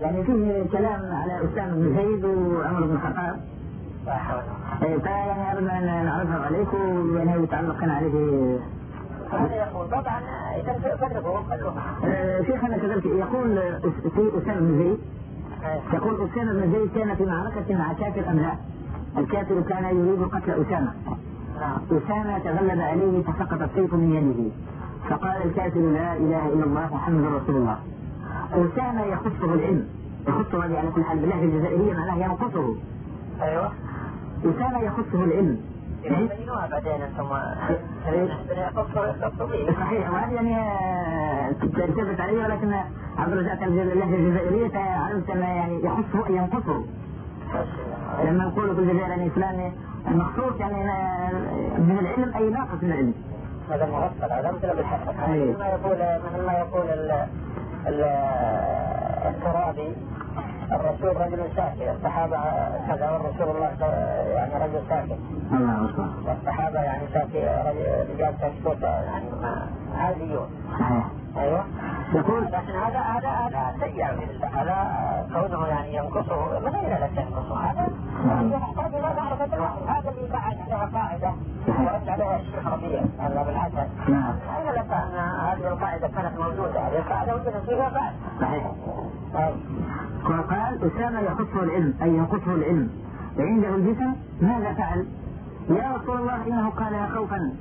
يعني فيه كلام على أسامة بن زيد وعمر بن الخطاب فيعني أردنا أن نعرفها عليكم يعني يتعلق كان عليه هذا يقول طبعا شيخنا كذلك يقول في أسامة بن زيد. يقول أسامة بن زيد كان في معركة مع كافر أم لا؟ الكافر كان يريد قتل أسامة أسامة تغلب عليه فسقط السيف من يده فقال الكافر لا إله إلا الله محمد رسول الله أسامة يخصه العلم يخصه هذه على كل حال باللهجة الجزائرية معناها ينقصه. أيوه. أسامة يخصه العلم. يبينوها بعدين أنتم قصوا قصوا به صحيح وهذه يعني آه، تلتفت عليه ولكن عبد الرزاق كان اللهجة الجزائرية عرفت يعني يخصه ينقصه. لما نقول في الجزائر يعني فلان مخصوص يعني آه، من العلم أي ناقص من العلم. هذا مغفل هذا مثل بالحسن ما يقول مثل ما يقول الترابي الرسول رجل ساكت الصحابة كذا والرسول الله يعني رجل ساكت الله أكبر. والصحابة يعني ساكت رجال ساكتون يعني عاديون. صحيح. أيوه. يقول لكن هذا هذا هذا سيء هذا كونه يعني ينقصه من اين لك ينقصه. هذا يحتاج إلى معرفه الوحي هذا اللي بعد عليها قاعدة ورد عليها الشيخ ربيع هذا بالحسن نعم. أين لك أن هذه القاعدة كانت موجودة؟ هذه القاعدة وجدت فيها بعد صحيح. طيب. وقال أسامة يخصه العلم أي ينقصه العلم. وعنده الجسم ماذا فعل؟ يا رسول الله إنه قالها خوفا.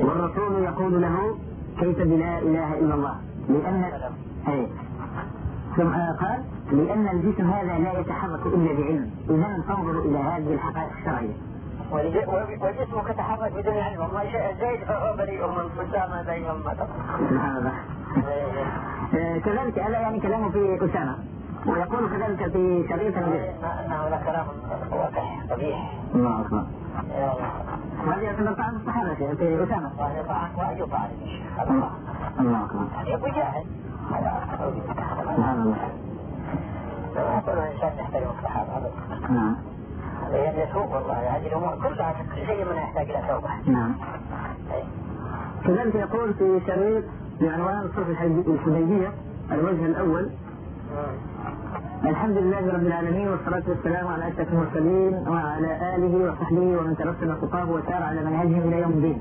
والرسول يقول له كيف بلا إله إلا الله. لأن أي. ثم قال لأن الجسم هذا لا يتحرك إلا بعلم. إذا فانظروا إلى هذه الحقائق الشرعية. وجسمك تحرك بدون علم. ما شيء زيد فهو بريء من اسامه بينهم. سبحان الله. آه، كذلك هذا يعني كلامه في أسامة. ويقول كذلك في شريط انه لكلام وقح قبيح الله أكبر. الله هذه يعتبر طعن الصحابة في- أسامة طعن الله الله أكبر جاهل هذا سبحان الله كل انسان يحترم الصحابه هذا نعم لأن يسوق والله هذه الأمور كلها شيء من يحتاج إلى توبه نعم كذلك يقول في شريط بعنوان صلح الحدي- الحديبية الوجه الأول. الحمد لله رب العالمين والصلاة والسلام على أشرف المرسلين وعلى آله وصحبه ومن ترسم خطاه وسار على منهجهم إلى يوم الدين.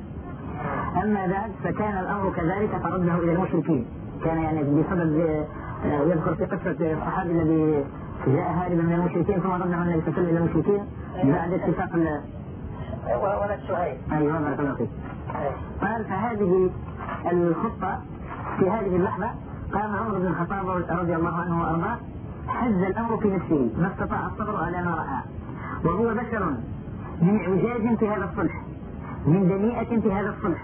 أما بعد فكان الأمر كذلك فرده إلى المشركين. كان يعني بصدد آه، يذكر في قصة الصحابي الذي جاء هاربا من المشركين ثم رده النبي صلى الله عليه وسلم إلى المشركين بعد اتفاق ال- ولد سهيل أيوه بارك الله فيك. قال فهذه الخطة في هذه اللحظة قام عمر بن الخطاب رضي الله عنه وأرضاه حز الأمر في نفسه ما استطاع الصبر على ما رأى. وهو بشر من عجاج في هذا الصلح من دنيئة في هذا الصلح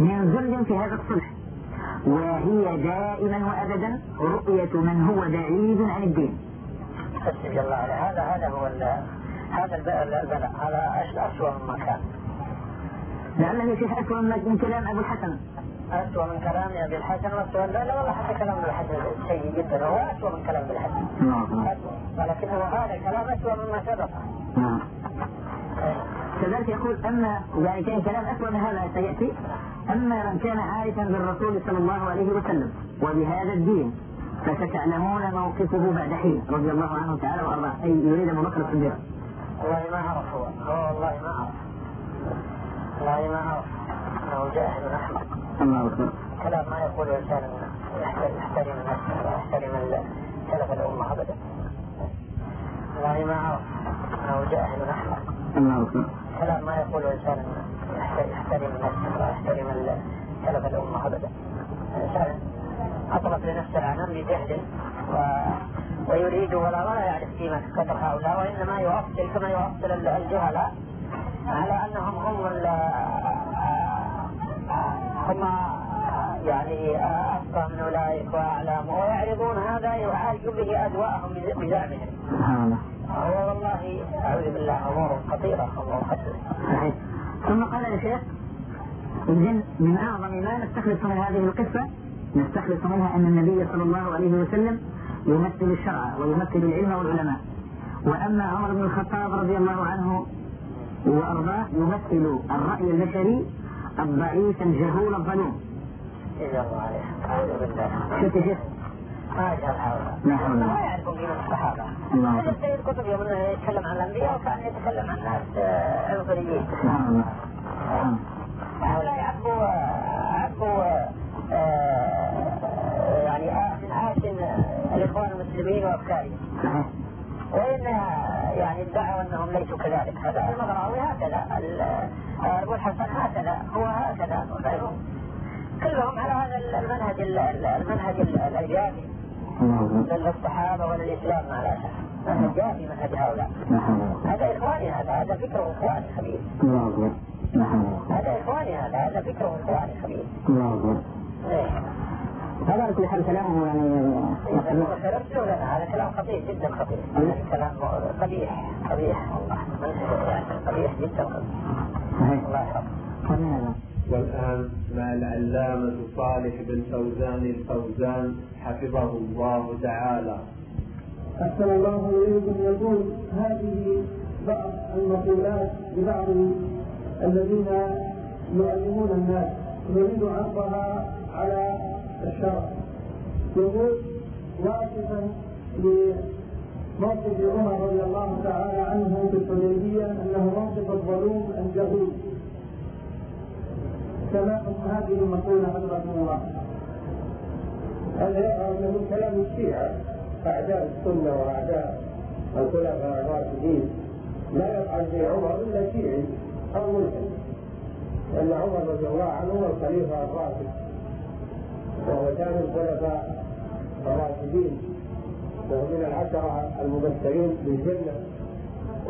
من ذل في هذا الصلح. وهي دائما وأبدا رؤية من هو بعيد عن الدين. حسبي الله عليه هذا هذا هو هذا الب- البلاء هذا أسوأ مما كان. لعله يا شيخ أسوأ من كلام أبو الحسن. أسوأ من كلام أبي الحسن وأسوأ لا لا والله حتى كلام الحسن سيء جدا هو أسوأ من كلام الحسن. أسوأ ولكنه هذا الكلام أسوأ مما سبق. نعم. كذلك يقول أما يعني كان كلام أسوأ من هذا سيأتي أما من كان عارفا بالرسول صلى الله عليه وسلم وبهذا الدين فستعلمون موقفه بعد حين رضي الله عنه تعالى وأرضاه. أي يريد أبو بكر الصديق. والله ما عرف هو. هو والله ما عرف والله ما عرف أنه جاهل أحمق الله أكبر كلام ما يقول الإنسان يحترم يحترم يحترم سلف الأمة أبدا والله ما عرف أنه جاهل أحمق الله أكبر كلام ما يقول الإنسان يحترم يحترم الناس ولا يحترم ال- سلف الأمة أبدا الإنسان أطلق لنفسه العنان بجهل و... ويريد ولا ولا يعرف قيمة قدر هؤلاء وإنما يؤصل كما يؤصل ال- الجهلاء على أنهم هم. هم يعني أفقه من أولئك وأعلم ويعرضون هذا يعالج به أدواءهم بزعمهم. سبحان الله هو والله أعوذ بالله أمور خطيرة أمور خطيرة. ثم قال يا شيخ إذن من أعظم ما نستخلص من هذه القصة نستخلص منها أن النبي صلى الله عليه وسلم يمثل الشرع ويمثل العلم والعلماء. وأما عمر بن الخطاب رضي الله عنه وأرضاه يمثل الرأي البشري الضعيف الجهول الظلوم إلا الله عليه أعوذ بالله. شفت يا شيخ؟ لا حول ولا ما قوة. يعرف من الصحابة. مثل سيد قطب يوم يتكلم عن الأنبياء وكأن يتكلم عن ناس عنصريين هؤلاء عبوا عبوا يعني من آسن الإخوان المسلمين وأفكارهم وإن يعني ادعوا أنهم ليسوا كذلك. هذا المغراوي هكذا. أبو الحسن هكذا. هو هكذا. وغيرهم. كلهم على هذا المنهج المنهج الإيجابي للصحابة وللإسلام مع الأسف منهج جافي منهج هؤلاء. هذا إخواني هذا. هذا فكر إخواني خبيث هذا إخواني هذا. هذا فكر إخواني خبيث هذا كل حال كلامه يعني هذا كلام خطير جدا خطير. كلام قبيح قبيح والله. قبيح جدا قبيح الله يحفظه والآن مع العلامة صالح بن فوزان الفوزان حفظه الله تعالى. أحسن الله إليكم. يقول هذه بعض المقولات لبعض الذين يعلمون الناس. نريد عرضها على الشرع. يقول واصفا لموقف عمر رضي الله تعالى عنه في الحديبية أنه موقف الظلوم الجهول. كما هذه المقولة حضرة الله. هذا يظهر من كلام الشيعة أعداء السنة وأعداء الخلفاء الراشدين. لا يفعل في عمر إلا شيعي أو ملحد. لأن عمر رضي الله عنه هو الخليفة الراشد. وهو ثاني الخلفاء الراشدين وهو من العشرة المبشرين بالجنة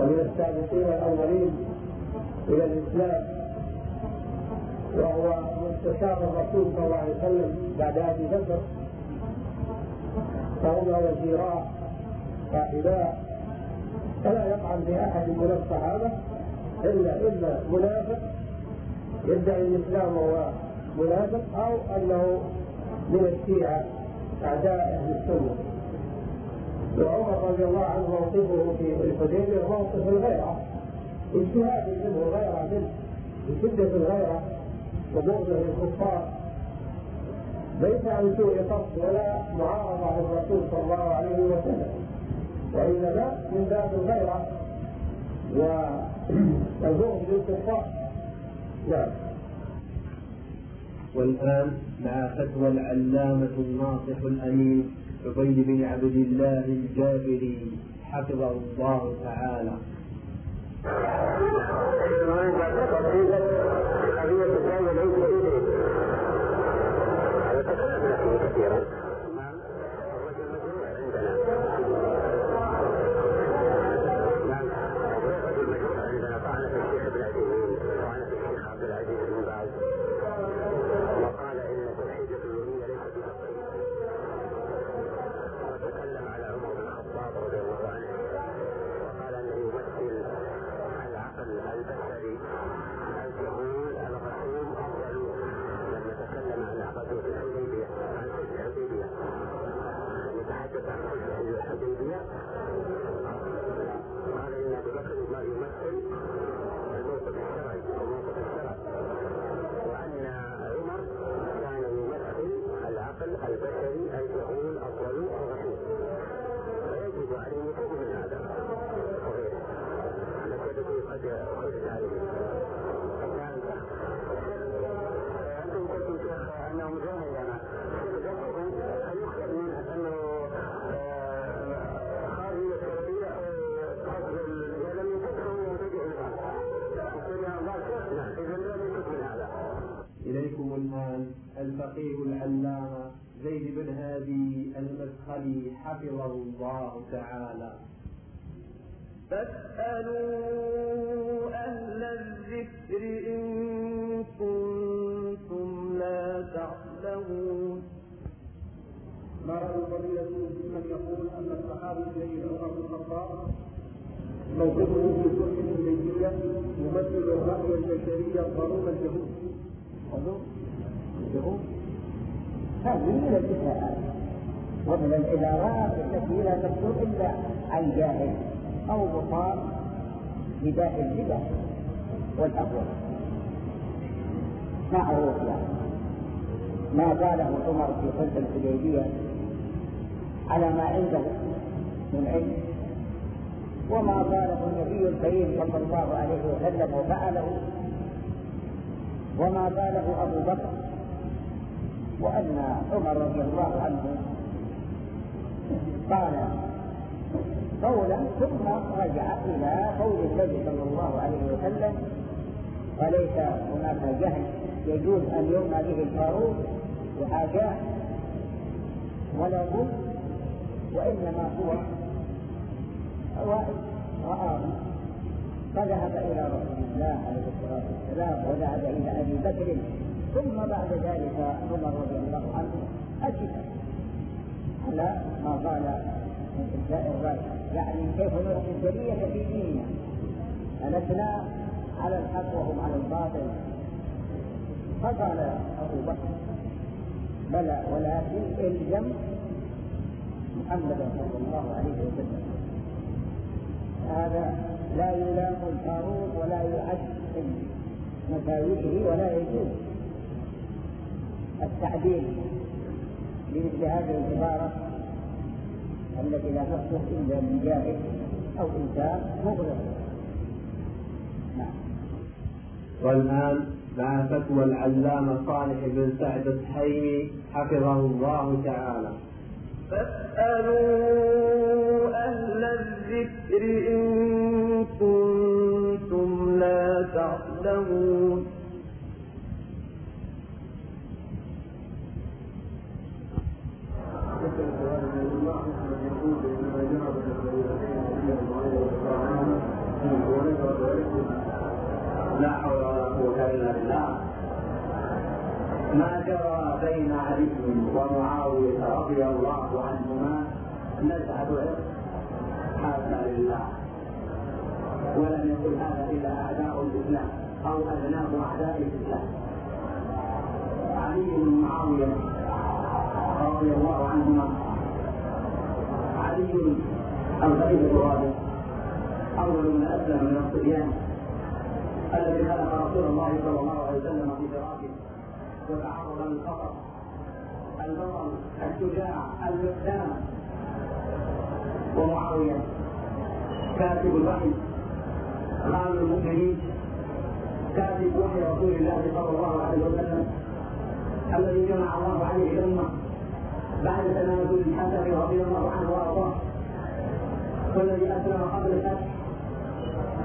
ومن السابقين الأولين إلى الإسلام وهو مستشار الرسول صلى الله عليه وسلم بعد أبي بكر فهما وزيراه صاحباه فلا يطعن أحد من الصحابة إلا الا منافق يدعي الإسلام وهو منافق أو أنه من الشيعة أعداء أهل السنة. وعمر رضي الله عنه موقفه في الحديبية موقف الغيرة. اجتهاد منه غيره منه بشده الغيرة وبغضه للكفار. ليس عن سوء قصد ولا معارضة للرسول صلى الله عليه وسلم وإنما من باب الغيرة والبغض للكفار. نعم. والآن مع فتوى العلامة الناصح الأمين عبيد بن عبد الله الجابري حفظه الله تعالى. الفقيه المدخلي حفظه الله تعالى. فاسألوا أهل الذكر إن كنتم لا تعلمون. ما رأي فضيلة من يقول أن الصحابي سيد عمر بن الخطاب موقفه في صلح الحديبية يمثل الرأي البشري الظلوم الجهود. الجهود؟ هذه من الإساءات ومن العبارات التي لا تصدر إلا عن جاهل أو بطار بداء البدع والأهوال معروف يعني ما قاله عمر في صلح الحديبية على ما عنده من علم؟ وما قاله النبي الكريم صلى الله عليه وسلم وفعله؟ وما قاله أبو بكر؟ وأن عمر رضي الله عنه قال قولا ثم رجع إلى قول النبي صلى الله عليه وسلم وليس هناك جهل يجوز أن يرمى به الفاروق وحاجات ولا بد وإنما هو رآه. فذهب إلى رسول الله عليه الصلاة والسلام وذهب إلى أبي بكر ثم بعد ذلك عمر رضي الله عنه أجب على ما قال يعني كيف نعطي الجرية في ديننا؟ ألسنا على الحق وهم على الباطل. فقال أبو بكر بلى ولكن إلزم محمدا صلى الله عليه وسلم. هذا لا يلام الفاروق ولا يعد من مساوئه ولا يجوز. التعديل بمثل هذه العبارة التي لا تصلح إلا من جاهل أو إنسان مغرق نعم. والآن مع فتوى العلامة صالح بن سعد السحيمي حفظه الله تعالى. فاسألوا أهل الذكر إن كنتم لا تعلمون. لا حول ولا قوة إلا بالله. ما جرى بين علي ومعاوية رضي الله عنهما نزعة عرق حاشا لله. ولم يقل هذا إلا أعداء الإسلام أو أبناء أعداء الإسلام. علي بن معاوية رضي الله عنهما علي الخليفة الرابع أول من أسلم من الصبيان الذي خلق رسول الله صلى الله عليه وسلم في فراشه وتعرض للخطر البطل الشجاع المقدام ومعاوية كاتب الوحي خال المؤمنين كاتب وحي رسول الله صلى الله عليه وسلم الذي جمع الله عليه الأمة. بعد تنازل الحسن رضي الله عنه وأرضاه. والذي أسلم قبل الفتح.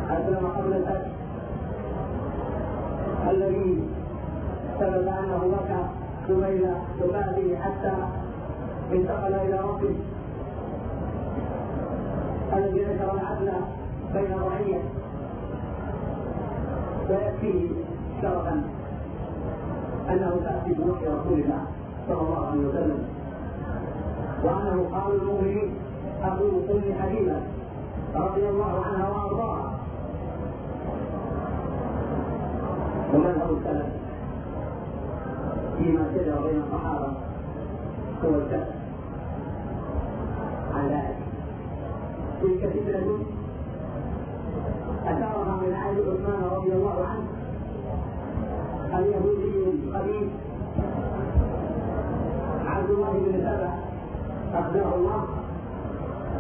أسلم قبل الفتح. الذي ثبت انه بكى قبيل وفاته حتى انتقل إلى ربه. الذي ذكر العدل بين الرعيه ويكفيه شرفا. أنه تأتي بوحي رسول الله صلى الله عليه وسلم. وانه قال المؤمنين ابو ام حبيبة رضي الله عنها وأرضاها. ومذهب السلف فيما شجر بين الصحابة هو الكف. عن ذلك. تلك فتنة أثارها من عهد عثمان رضي الله عنه اليهودي الخبيث عبد الله بن سبع أخبره الله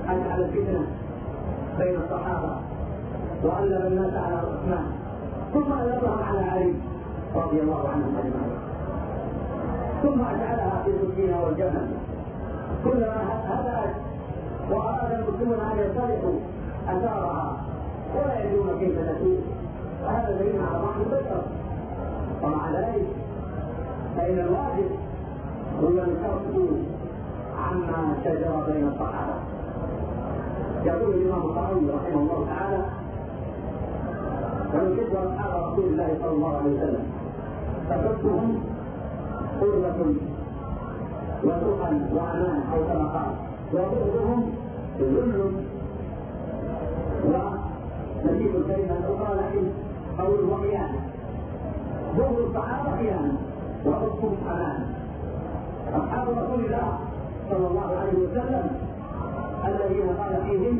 أجعل الفتنة بين الصحابة وألب الناس على عثمان. ثم ألبهم على علي رضي الله عنهم أجمعين. ثم أجعلها في سجينها والجنه كلما هدأت وأراد المسلمون أن يصلحوا أثارها. ولا يدرون كيف تسوء وهذا دليل على ضعف البشر. ومع ذلك فإن الواجب هو الكف عما شجر بين الصحابة. يقول الإمام الطحاوي رحمه الله تعالى ونحب اصحاب رسول الله صلى الله عليه وسلم فحبهم قرة وسقا وأمان أو كما قال وبغضهم ذل ونجيب الكلمة الأخرى لكن قول وخيانة بغض الصحابة خيانة وحبهم أمان. أصحاب رسول الله صلى الله عليه وسلم الذين قال فيهم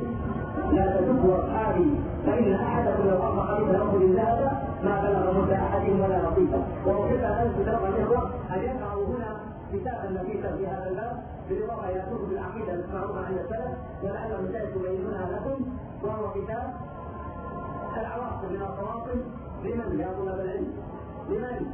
لا تسبوا أصحابي فإن أحدكم لو أنفق مثل أرض ذهب ما بلغ مد أحدهم ولا نصيبه وأحب أن أنزل الإخوة أن يقرأوا هنا كتابا نفيسا في هذا الباب بالإضافة إلى كتب العقيدة المعروفة عند السلف ولعلهم الكتاب العواصم من القواصم لمن يا طلاب العلم؟ لمن؟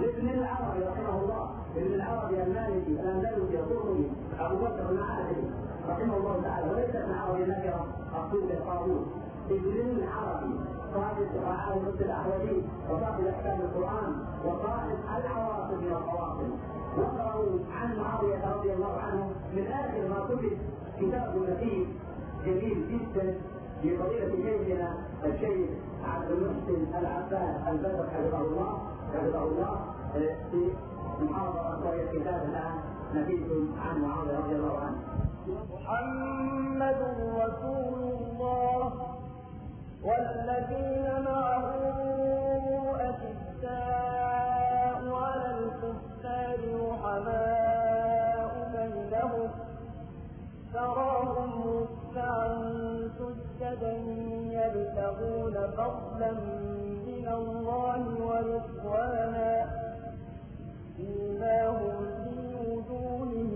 لابن العربي رحمه الله. ابن العربي المالكي الأندلسي القرطبي أبو بكر المعادي رحمه الله تعالى. وليس ابن عربي النكره الصوفي الطاغوت. ابن العربي صاحب معالم الاحوالي وصاحب أحكام القرآن وصاحب العواصم من القواصم واقرأوا عن معاوية رضي الله عنه من آخر ما كتب كتاب لطيف جميل جدا لفضيلة شيخنا الشيخ عبد المحسن العباس البدر حفظه الله. حفظه الله في محاضرة وهي كتاب الآن نبيت عن معاوية رضي الله عنه. محمد رسول الله والذين معه أشداء على الكفار رحماء بينهم تراهم ركعا سجدا يبتغون فضلا من الله ورضوانا سيماهم في وجوههم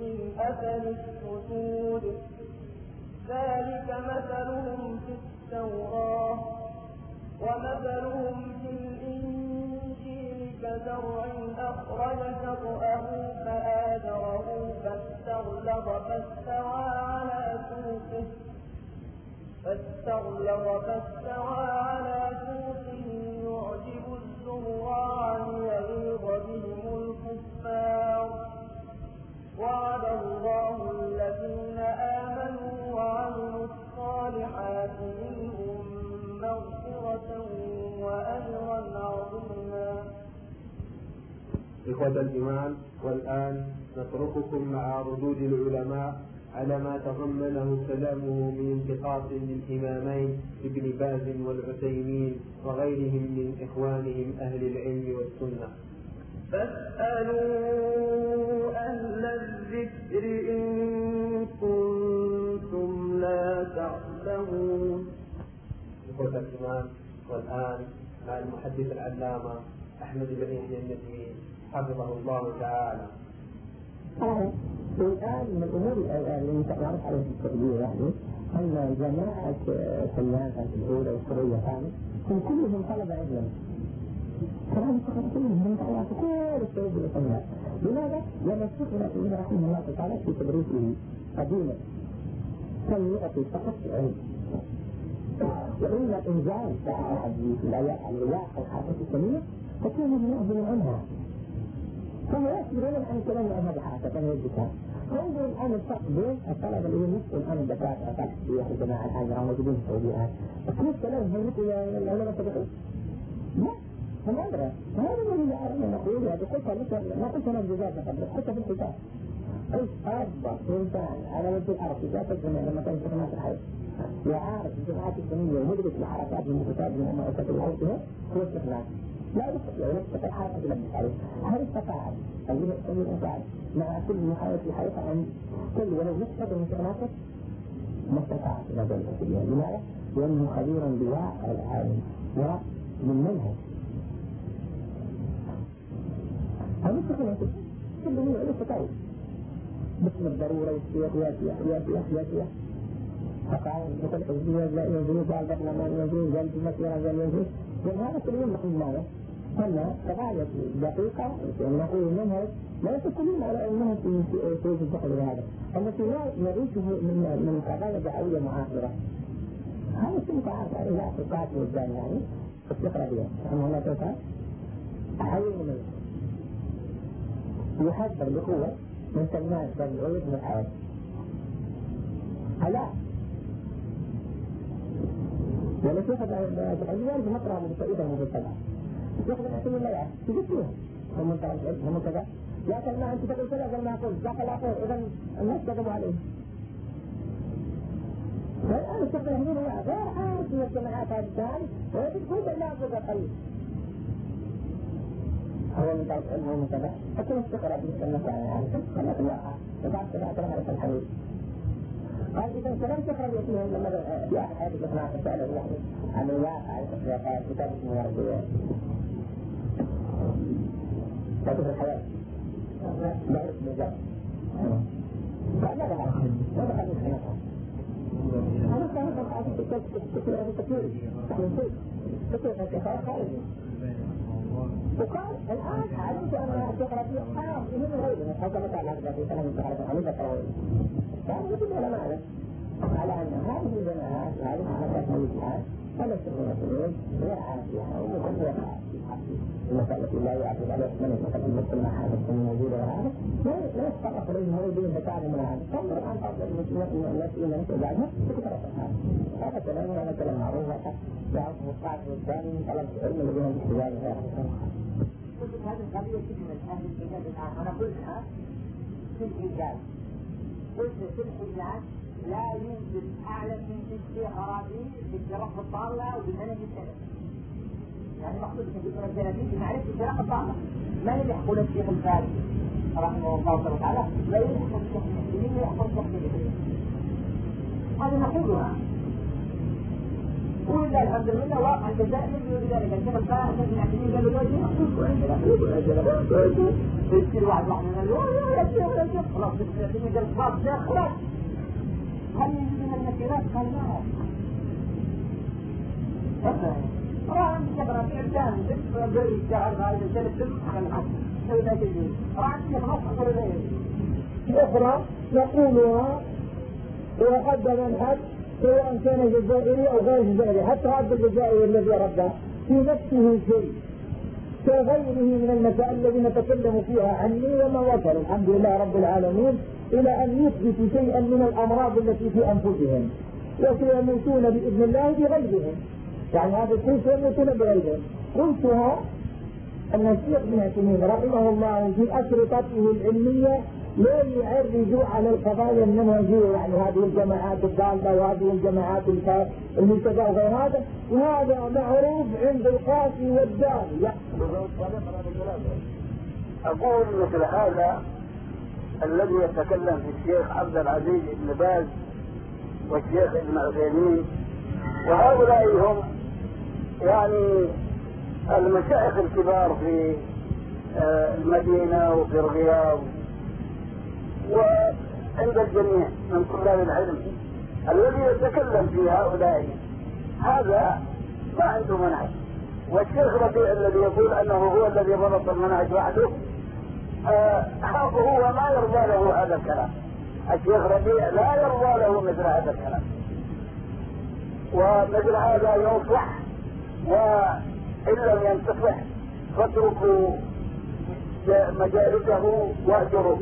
من اثر السجود ذلك مثلهم في التوراه ومثلهم في الانجيل كزرع اخرج شطاه فآزره فاستغلظ فاستوى على سوقه فاستغلظ فاستوى على سوقه يعجب الزراع ليغيظ بهم الكفار. وعد الله الذين آمنوا وعملوا الصالحات منهم مغفرة وأجرا عظيما. إخوة الإيمان والآن نترككم مع ردود العلماء على ما تضمنه كلامه من انتقاص للإمامين ابن باز والعثيمين وغيرهم من إخوانهم أهل العلم والسنة. فاسألوا أهل الذكر إن كنتم لا تعلمون. إخوة الإيمان والآن مع المحدث العلامة أحمد بن يحيى النجمي حفظه الله تعالى. الآن من الأمور اللي تعرف عليها التقدير يعني. أن جماعة سلمان الأولى والسرية الثانية هم كلهم طلبة علم كلام كلهم من تعرف كل الشيء بالإسلام لماذا؟ لأن الشيخ ابن رحمه الله تعالى في تدريسه قديما. كان يعطي فقط العلم وإما إنزال الحديث الآيات الرياح والحركات السمية فكان يعزل عنها. فهو يخبرون عن كلام هذه حركة الذكاء فانظر الآن الفرق بين الطلبة اللي يمثل الآن الدكاترة في الجماعة الحاجة موجودين في السعودية الآن كيف كلام هل مثل العلماء السابقين؟ لا. هم أدرى هذا الذي أردنا نقول هذه قلتها مثل ما قلت أنا الجزاء قبل قلتها في الكتاب قلت أفضل إنسان على وجه الأرض في ذات الزمان لما كان في قناة الحي. وعارف الجماعات السنية ومدرك لحركات من الكتاب من مؤسسة الحوثية هو استخلاف لا يستطيع أن يستطيع حركة يلبس عليه هل استطاع يهتم الإنسان مع كل محاولة الحركة عن كل ولو من شغلاته ما استطاع إلى ذلك السبيل لماذا؟ لأنه خبير بواقع العالم ومن منهج هذا استخلاف كله هو ليس طيب باسم الضرورة والسياسيات سياسية سياسية فقال مثل حزبية لا يجوز قال برلمان يجوز قال في مسيرة قال يجوز لأن هذا كل يوم نقول ماذا؟ أن كذلك دقيقة نقول منهج لا يتكلم على أنها في في الدخل هذا التي لا نعيشه من من قضايا دعوية معاصرة هذا شيء تعرف عليه اعتقاد وجدان يعني رحمه الله تعالى أحيي من يحذر بقوة من سلمان بن عيد بن الحياة ألا ولا تاخذ العيال بمطرح متسيدة مبتدعة ياخذ الحكم الملعب تجدوها هم منتهى العلم كذا لكن ما انت تقول كذا قال ما أقول ذاك لا أقول اذا الناس كذبوا عليه فالان الشيخ الهندي هو غير عارف من الجماعات هذه الثاني ويقول لا بد قليل هو من بعد علم ومن كذا فكل بالسنة يعني كما في الواقع وبعد كذا أتلها الحديث قال إذا كلام تقرأ يأتيهم لما في أحد هذه الإقناع تسأله يعني عن الواقع التطبيقات كتاب اسمه كتب الحياة لا اسم فماذا هذا؟ ماذا هذه الخلاصة؟ هذا كان وقال الان علمت الشيخ ربيع حرام من غيره حكمت على هذا في كلام الشيخ حنيفه الطراوي كان يدل على معنى على ان هذه الجماعات وهذه فليست من المسلمين غير عافيه ومكفره المسألة لا يعتد عليه من يتقدم مثل ما هذا السن موجود وهذا لا يتطرق إليه مريدين بتعلم من هذا تنظر عن المسلمين التي بعدها تترك هذا هذا كلام هذا كلام معروف يعرفه القاعدة الثاني من طلب العلم الذين بالاستجابة قلت هذه القضية تشمل أهل الحجاز الآن أنا قلتها في الحجاز قلت في الحجاز لا يوجد أعلم من ربيع في التلقي الطاولة وبالمنهج السلفي يعني مقصود في الثلاثين بمعرفة الفرق الضالة ما يلحق الشيخ الفارسي رحمه الله تعالى لا يلحق الشيخ المسلمين لا يلحق الشيخ المسلمين هذه نقولها ولله الحمد لله واقع الجزائر يجري بذلك الشيخ الفارسي من المعتمين قالوا له شيخ مقصود وعندنا حدود وعندنا يصير واحد واحد من يا شيخ يا شيخ خلاص خلاص شيخ خلاص هل من المكينات قال الثاني زي الشعر هذا الثالث أخرى نقولها وقد منهج سواء كان جزائري أو غير جزائري حتى هذا الجزائري الذي رده في نفسه شيء. كغيره من المسائل الذين تكلموا فيها عني وما وصل الحمد لله رب العالمين. إلى أن يثبتوا شيئا من الأمراض التي في أنفسهم وسيموتون بإذن الله بغيرهم. يعني هذا الشيء سيموتون بغيرهم. قلتها الشيخ بن عثيمين رحمه الله في أشرطته العلمية لا يعرج على القضايا المنهجية يعني هذه الجماعات الضالة وهذه الجماعات المنتجة وغير هذا. وهذا معروف عند القاسي والداني أقول مثل هذا الذي يتكلم في الشيخ عبد العزيز بن باز والشيخ ابن عثيمين. وهؤلاء هم يعني المشايخ الكبار في آه، المدينة وفي الرياض. وعند الجميع من طلاب العلم. الذي يتكلم في هؤلاء هذا ما عنده منهج. والشيخ ربيع الذي يقول أنه هو الذي ضبط المنهج وحده. هو ما يرضى له هذا الكلام. الشيخ ربيع لا يرضى له مثل هذا الكلام. ومثل هذا ينصح وإن لم ينتصح فاتركوا مجالسه واهجروا.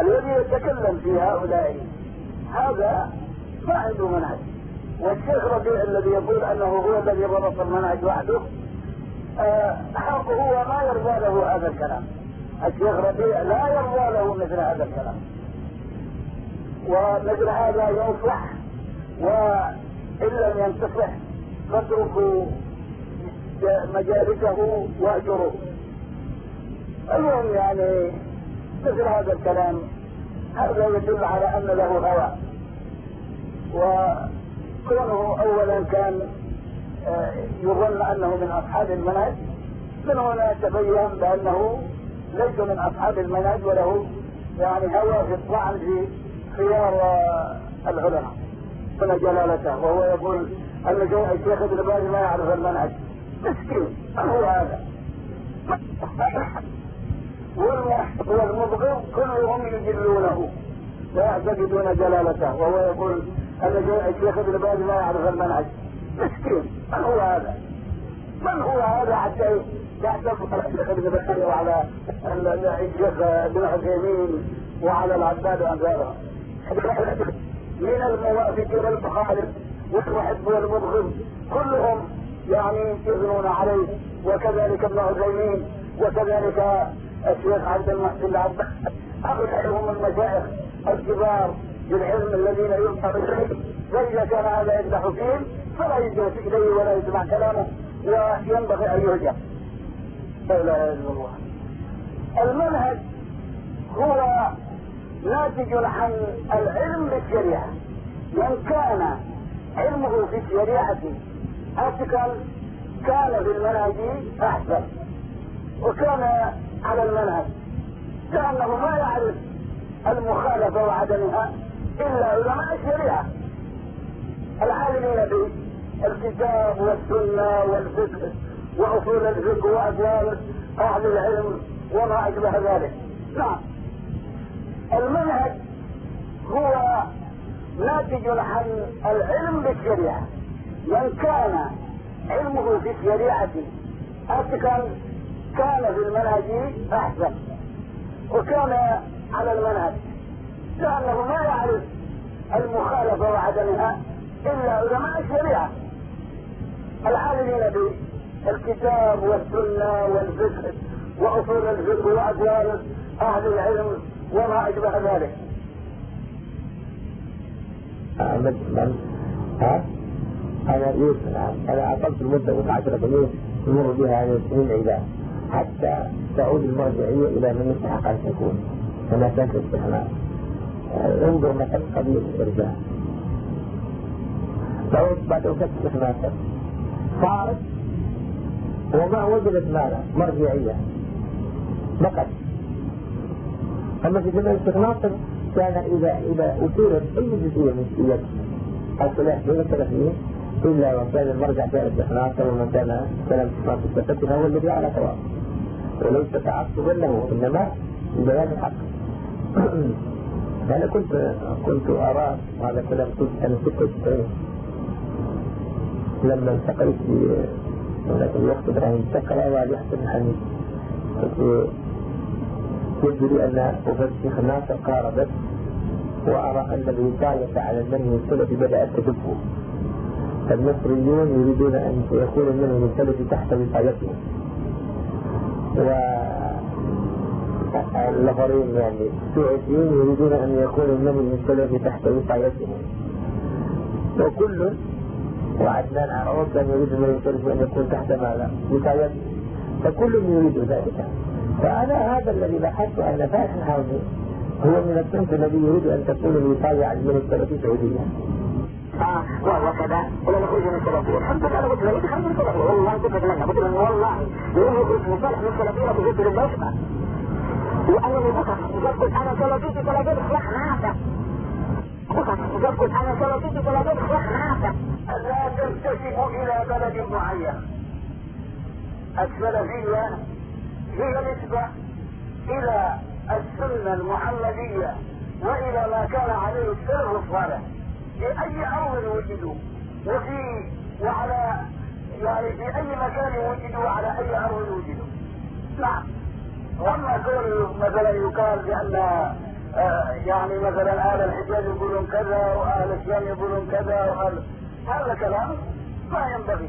الذي يتكلم في هؤلاء هذا ما عنده منهج. والشيخ ربيع الذي يقول أنه هو الذي ضبط المنهج وحده آه هو ما يرضى له هذا الكلام. الشيخ ربيع لا يرضى له مثل هذا الكلام. ومثل هذا ينصح وإن لم ينتصح فاتركوا مجالسه واهجروا المهم يعني مثل هذا الكلام هذا يدل على أن له هوى. وكونه اولا كان يظن أنه من أصحاب المنهج من هنا تبين بأنه ليس من أصحاب المنهج وله يعني هوى في الطعن في خيار العلماء. من جلالته وهو يقول أن الشيخ ابن باز ما يعرف المنهج. مسكين هو هذا؟ والمبغض كلهم يجلونه. ويعتقدون جلالته وهو يقول أن الشيخ ابن باز ما يعرف المنهج. مسكين من هو هذا؟ من هو هذا حتى يعتقد على الشيخ ابن باز وعلى الشيخ ابن عثيمين وعلى العباد وامثالهم من الموافق والمخالف والمحب والمبغض كلهم يعني يثنون عليه وكذلك ابن عثيمين وكذلك الشيخ عبد المحسن العباس هؤلاء هم المشايخ الكبار بالعلم الذين ينصر اليه فاذا كان هذا يمدح فيهم فلا يجلس إليه ولا يسمع كلامه وينبغي أن يهجر لا إله إلا الله. المنهج هو ناتج عن العلم بالشريعة. من كان علمه في الشريعة أتقن كان في المنهج أحسن. وكان على المنهج كأنه ما يعرف المخالفة وعدمها إلا علماء الشريعة. العالمين بالكتاب والسنة والفقه وأصول الفقه وأقوال أهل العلم وما أشبه ذلك. نعم. المنهج هو ناتج عن العلم بالشريعة. من كان علمه في الشريعة أتقن كان في المنهج أحسن. وكان على المنهج. لأنه ما يعرف المخالفة وعدمها إلا علماء الشريعة العالمين بالكتاب والسنة والفقه وأصول الفقه وأقوال أهل العلم وما أشبه ذلك. ها؟ أنا يوسف أنا أقمت المدة متعشرة سنين يمر بها عن سنين عدة حتى تعود المرجعية إلى من يستحق أن تكون. كما كانت الاستحمام. انظر مثلا قضية الإرجاع بعد وقت استحمام صارت وما وجدت ماذا مرجعية. فقط. أما في زمن الشيخ كان إذا إذا أثيرت أي جزئية من جزئيات الخلاف بين السلفيين إلا وكان المرجع كان الشيخ ناصر ومن كان كلام الشيخ هو الذي على صواب وليس تعصبا له إنما لبيان الحق. أنا كنت كنت أرى هذا كلام كنت أنا 96 لما التقيت في ذاك الوقت. إبراهيم سكر وعلي حسن الحميد يبدو لي وفاة الشيخ ناصر قاربت وأرى أن الوقاية على المنهج السلفي بدأت تدبه. فالمصريون يريدون أن يكون المنهج السلفي تحت وقايتهم والنفرين يعني السعوديين يريدون أن يكون المنهج السلفي تحت وقايتهم وكل وعدنان عرب كان يريد المنهج السلفي أن يكون تحت ماذا؟ وقايته فكل يريد ذلك. فأنا هذا الذي لاحظت أن فاتح الحوزي هو من الصنف الذي يريد أن تكون الوقاية عن من السلفي سعودية آه وهو كذا. ولا نخرج من السلفية الحمد لله قلت له يدخل من السلفية والله قلت لنا قلت له والله يقول يخرج من صالح من السلفية وقلت له لا يشبع وأنني بكر قلت أنا سلفيتي ثلاثين إخلاق معك أنا سلفيتي ثلاثين إخلاق معك لا تنتسب إلى بلد معين السلفية هي نسبة إلى السنة المحمدية وإلى ما كان عليه السلف الصالح في أي أمر وجدوا وفي وعلى يعني في أي مكان وجدوا وعلى أي أمر وجدوا نعم. أما كون مثلا يقال آه يعني مثلا أهل الحجاز يقولون كذا وأهل الشام يقولون كذا وأهل هذا كلام ما ينبغي.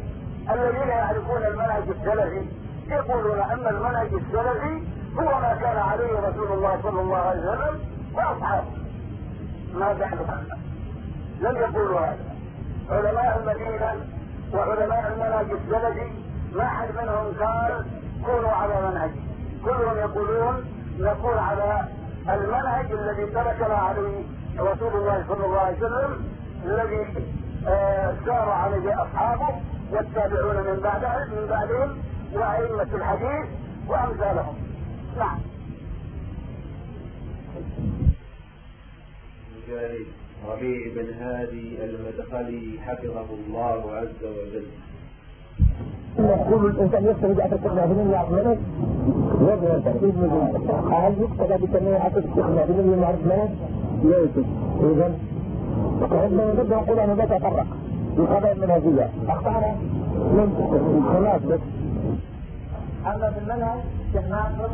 الذين يعرفون المنهج السلفي يقولون أن المنهج السلفي هو ما كان عليه رسول الله صلى الله عليه وسلم وأصحابه. ما بعد لم يقولوا هذا. علماء المدينة وعلماء المنهج السلفي ما حد منهم قال كونوا على منهجي كلهم يقولون نكون على المنهج الذي تركنا عليه رسول الله صلى الله عليه وسلم الذي آه سار عليه أصحابه والتابعون من بعدهم من بعدهم وأئمة الحديث وأمثالهم. نعم. ربيع بن هادي المدخلي حفظه الله عز وجل. يقول الإنسان يقتدي باستخدام من يعرف ترتيب من هل يقتدى بتنويع استخدام من يعرف منه؟ لا يجوز اذا فعندما نبدا نقول أنا لا تفرق قضايا المنهجية. أخطأنا؟ من الخلاف بس أما في المنهج ناصر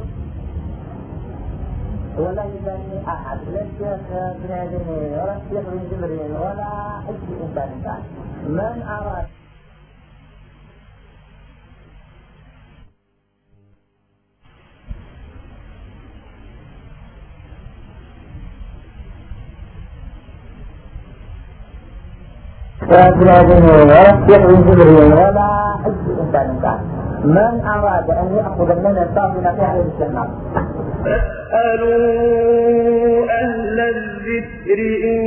ولا يبني أحد. لا الشيخ بن عزيزين ولا الشيخ بن جبريل ولا أي إنسان من أراد ولا أي إنسان ثاني من أراد أن يأخذ من الباطل في هذه الاستعمال فاسألوا أهل الذكر إن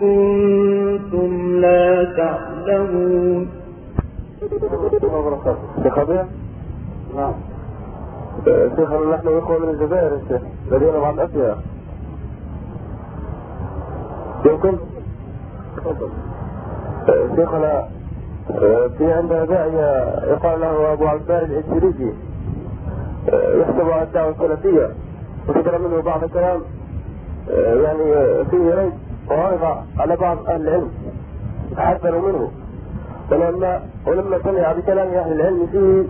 كنتم لا تعلمون بقضية؟ نعم شيخ نحن إخوة من الجزائر الشيخ لدينا بعض الأسئلة يمكن؟ شيخنا في عندنا داعية يقال له أبو عبار الإنجليزي يحسب على الدعوة السلفية وذكر منه بعض الكلام يعني فيه ريب وعرض على بعض أهل العلم حذروا منه. ولما ولما سمع بكلام أهل العلم فيه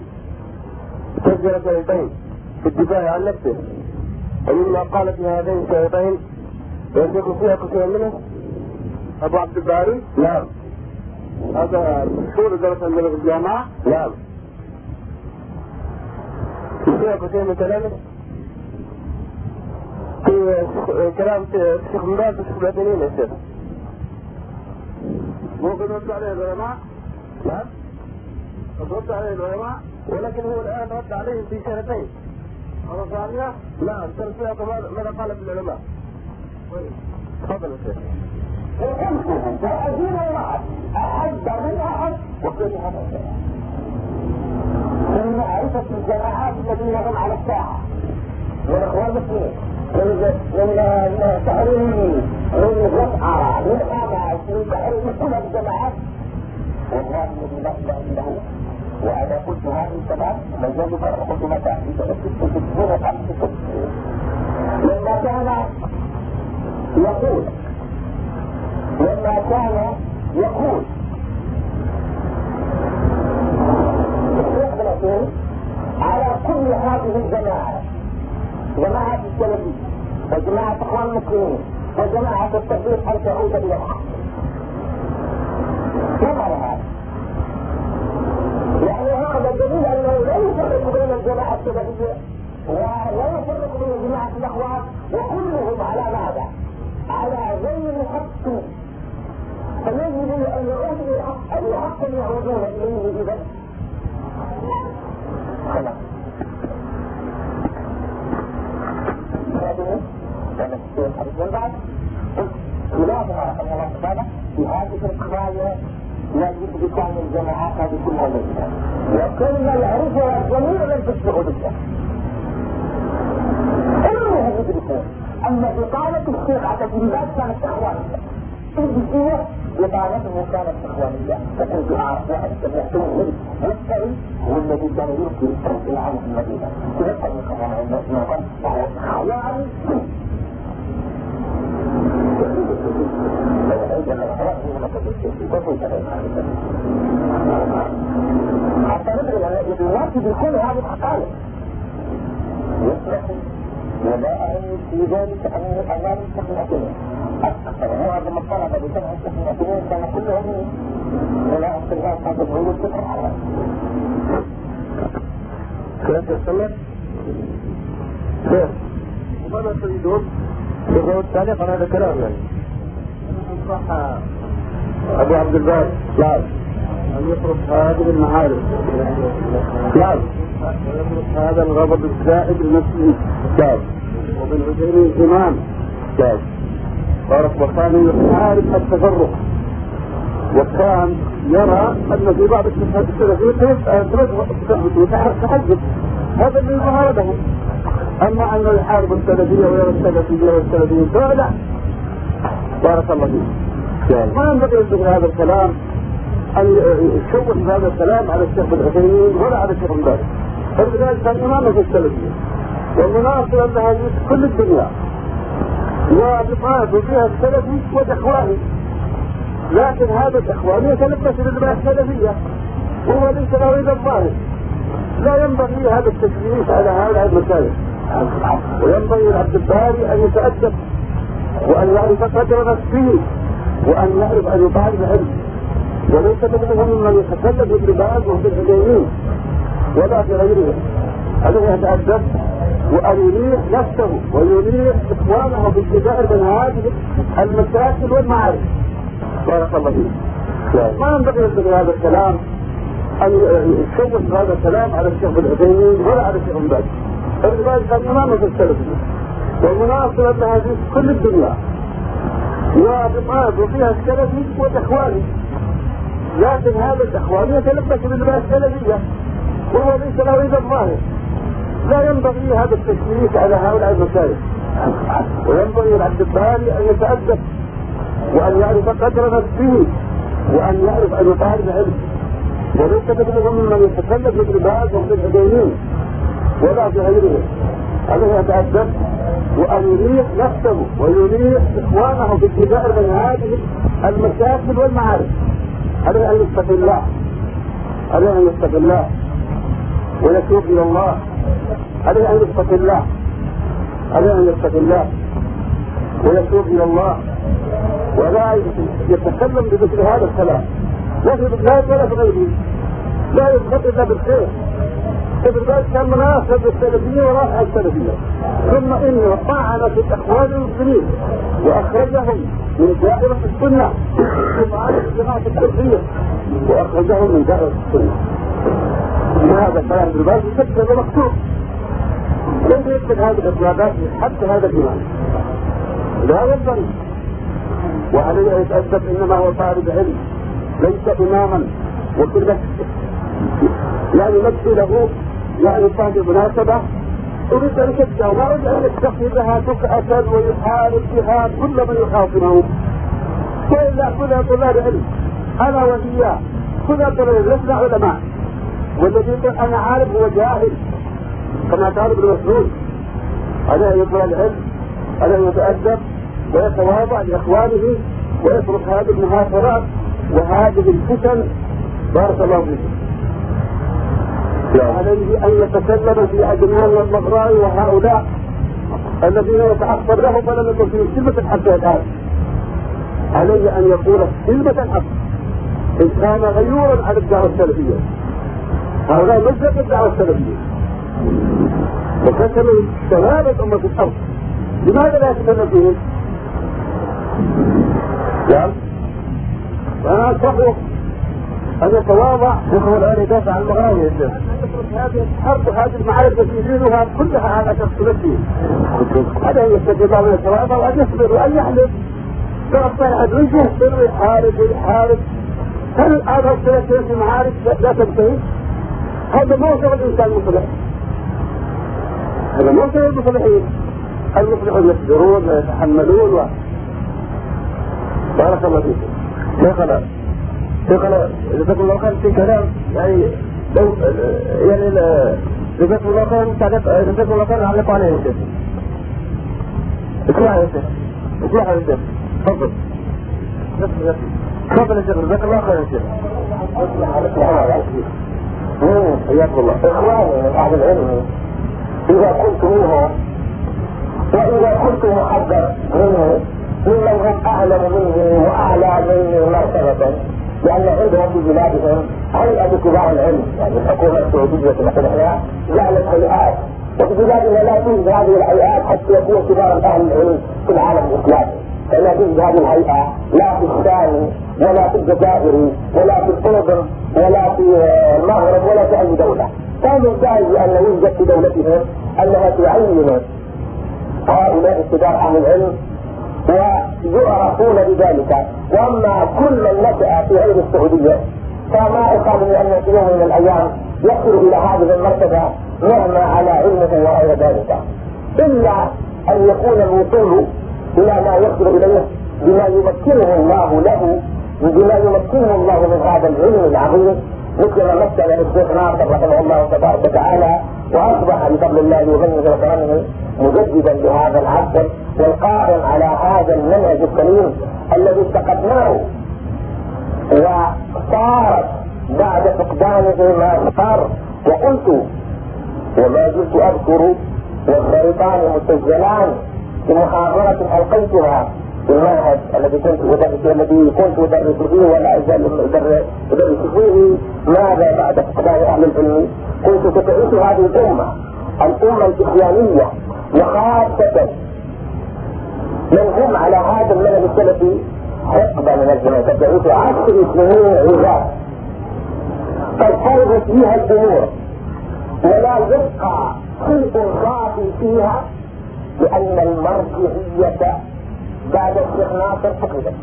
سجل شيطين في الدفاع عن نفسه. ومما قال في هذين الشيطين يثق فيها كثير منه؟ أبو عبد الباري؟ نعم. هذا مشهور درس عندنا في الجامعة؟ نعم فيها كثير من كلامه في كلام الشيخ بن باز والشيخ العثيمين يا شيخ؟ ممكن نرد عليه العلماء؟ نعم نرد عليه العلماء؟ ولكن هو الآن رد عليهم في سنتين مرة ثانية؟ نعم ترى ماذا قال ابن العلماء. تفضل يا شيخ. وخمسهم وأزيل الله أحد من أحد وكل هذا من معرفة الجماعات الذين هم على الساحة من المسلمين من من تحرير من رفعة من حماس من تحرير من كل الجماعات والله الذي لا إله إلا هو وأنا قلت هذه السبب من ذلك قلت متى في لما كان يقول لما كان يقول يقول على كل هذه الجماعات جماعة السلفية وجماعة اخوان المسلمين وجماعة التبليغ ان تعود إلى الحق كما هذا يعني هذا دليل انه لا يفرق بين الجماعة السلفية ولا يفرق بين جماعة الاخوان وكلهم على ماذا؟ على غير حق فيجب ان يعود إلى الحق اي حق يعودون اليه اذا خلاص هذه كانت في الحديث من بعد خلافها رحمه الله تعالى في هذه القضايا يجب بكون الجماعات هذه كلها ليست ما يعرفها الجميع لم تشبه بها كلهم يدركون أما إقامة الشيخ عبد الباز كانت اخوانيه الجزئيه إقامته كانت إخوانية فكنت أعرف واحد سمعته من مستوي هو الذي كان يلقي التوقيع عنه في المدينة. تذكر من خبر الناس وهو حيوان حتى ندري الناس بيكون هذه الحقائق يصلح أعلم في ذلك أن أمام السكنتين أكثر عندما طلب بسبع السكنتين كان كلهم ولا أصلها هذا الغير الفكر على كيف تستمر؟ كيف؟ وماذا تريدون؟ يقول التعليق على هذا الكلام يعني أبو عبد الباري نعم أن يترك هذه المعارف. نعم ويترك هذا الغضب الزائد لنفسه. نعم وبن عثيمين إمام بارك وكان يحارب التفرق. وكان يرى أن في بعض السلفيين تحجب هذا اللي ظهر أما انه يحارب السلفية ويرى السلفية والسلفيين فلا. بارك الله فيك. ما ينبغي ينبغي هذا الكلام؟ أن يشوه هذا الكلام على الشيخ العثيمين ولا على الشيخ الباري فلذلك كان امامه السلفية. والمناصر لها في كل الدنيا. وبطاقه فيها السلفي والاخواني لكن هذا الاخواني يتلبس باللباس السلفية. وهو ليس له إلا الظاهر. لا ينبغي هذا التشويش على هؤلاء المسائل. وينبغي لعبد الباري أن يتأدب. وأن يعرف قدر نفسه. وأن يعرف أن يطالب العلم وليس منهم من يتكلم باللباس وبالعلمين ولا في غيره عليه يتأدب وأن يريح نفسه ويريح إخوانه باتباع من هذه المساكل والمعارف. بارك الله فيك. ما ينبغي ينبغي هذا الكلام أن يشوش هذا الكلام على الشيخ بن عثيمين ولا على الشيخ باز. الرجال كان إمامه في السلفية والمناصرة لها في كل الدنيا. وبطاقة فيها السلفي والإخواني لكن هذا الإخواني يتلبس باللباس السلفية وهو ليس له إلا الظاهر. لا ينبغي هذا التشويش على هؤلاء المشايخ وينبغي لعبد الباري أن يتأدب وأن يعرف قدر نفسه وأن يعرف أن يطالب علم. وليس مثلهم من يتكلم مثل باز وابن الحدينين ولا في غيره عليه يتأدب وأن يريح نفسه ويريح إخوانه في اتباع من هذه المشاكل والمعارف. عليه أن يتقي الله. عليه أن يتقي الله. ويتوب إلى الله. عليه أن يتقي الله. عليه أن يتقي الله. ويتوب إلى الله. ولا يتكلم بمثل هذا الكلام. لا لا في غيره. لا يتخطى الا بالخير ابن باز كان مناسب للسلفيه ورافع السلفية. ثم إنه طعن في الأخوان المسلمين وأخرجهم من دائرة السنة. وطعن في جماعة التوحيد وأخرجهم من دائرة السنة. هذا كلام ابن باز يكتب مكتوب. كيف يكتب هذه الاطلاقات حتى هذا الإيمان. لا ينبغي وعليه أن يتأدب إنما هو طالب علم. ليس إماما. وكل يعني نفسي له يعني كان بمناسبة أريد أن أشجعه ما أريد أن يتخذها دفعة ويحارب بها كل من يخاصمه وإلا كنا طلاب علم أنا وإياه كنا طلاب لسنا علماء. والذي يقول أنا عارف هو جاهل كما قال ابن مسعود أن يطلب العلم أن يتأدب ويتواضع لإخوانه ويترك هذه المهاترات وهذه الفتن. بارك الله فيكم عليه أن يتكلم في اجنان والمغراء وهؤلاء الذين يتعصب له فلم يكن فيهم كلمة حتى الآن عليه أن يقول كلمة حق إن كان غيورا على الدعوة السلفية. هؤلاء مزق الدعوة السلفية. وكتلوا شباب أمة الأرض. لماذا لا يتكلم فيهم؟ نعم. وأنا أنصحه أن يتواضع وهو الآن يدافع عن المغاني هذه الحرب وهذه المعارك التي يريدها كلها على شخص نفسه هذا يستجيب من التواضع وأن يصبر وأن يحلف. ترى أحد وجهه ويحارب ويحارب هل هذا الثلاث في معارك لا تنتهي؟ هذا هو شغل الإنسان المصلح. هذا هو شغل المصلحين. المصلحون يصبرون ويتحملون و... بارك الله فيكم. شيخنا شيخنا جزاكم الله خير في كلام. يعني لو يعني جزاكم الله خير جزاكم الله خير علق عليه يا شيخ. اسمع يا شيخ. اسمع يا شيخ. تفضل. تفضل يا شيخ. جزاك الله خير يا شيخ. حياكم الله اخواني أهل العلم إذا كنت منها وإذا كنت محذر منه ممن هم أعلم مني وأعلى مني مرتبة. لأن عندهم في بلادهم هيئه كبار العلم. يعني الحكومة السعوديه مثلا إحنا جعلت هيئات. وفي بلادنا لا توجد هذه الهيئات حتى يكون كبار أهل العلم في العالم الإسلامي. فلا توجد هذه الهيئة. لا في الشام ولا في الجزائر ولا في الأردن ولا في المغرب ولا في أي دولة. كان ينتهي ان يوجد في دولتهم أنها تعين هؤلاء كبار أهل العلم ويعرفون بذلك. وأما كل من نشا في غير السعودية فما أقام ان في يوم من الأيام يصل إلى هذه المرتبة نعمه على علمه وغير ذلك. إلا أن يكون الوصول إلى ما يصل إليه بما يمكنه الله له بما يمكنه الله من هذا العلم العظيم. مثل ما مثل الشيخ ناصر رحمه الله تبارك وتعالى وأصبح بفضل الله ومنه وكرمه مجددا لهذا العصر والقائم على هذا المنهج السليم الذي افتقدناه وصارت بعد فقدانه ما صار وقلت وما زلت أذكر والخريطان مسجلان في محاضرة ألقيتها في المنهج الذي كنت أدرس الذي كنت أدرس فيه ولا أزال أدرس فيه ماذا بعد فقدان أهل العلم؟ كنت ستعيش هذه الأمة الأمة الإسلامية وخاصة من هم على هذا المنهج السلفي حقبة من الزمان تدعوه عشر سنين عزاز. قد فرضت فيها الأمور ولا يبقى شيء باقي فيها لأن المرجعية بعد الشيخ ناصر فقدت